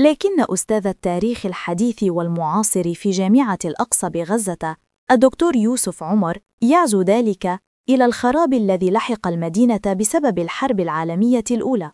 لكن أستاذ التاريخ الحديث والمعاصر في جامعة الأقصى بغزة الدكتور يوسف عمر يعزو ذلك إلى الخراب الذي لحق المدينة بسبب الحرب العالمية الأولى.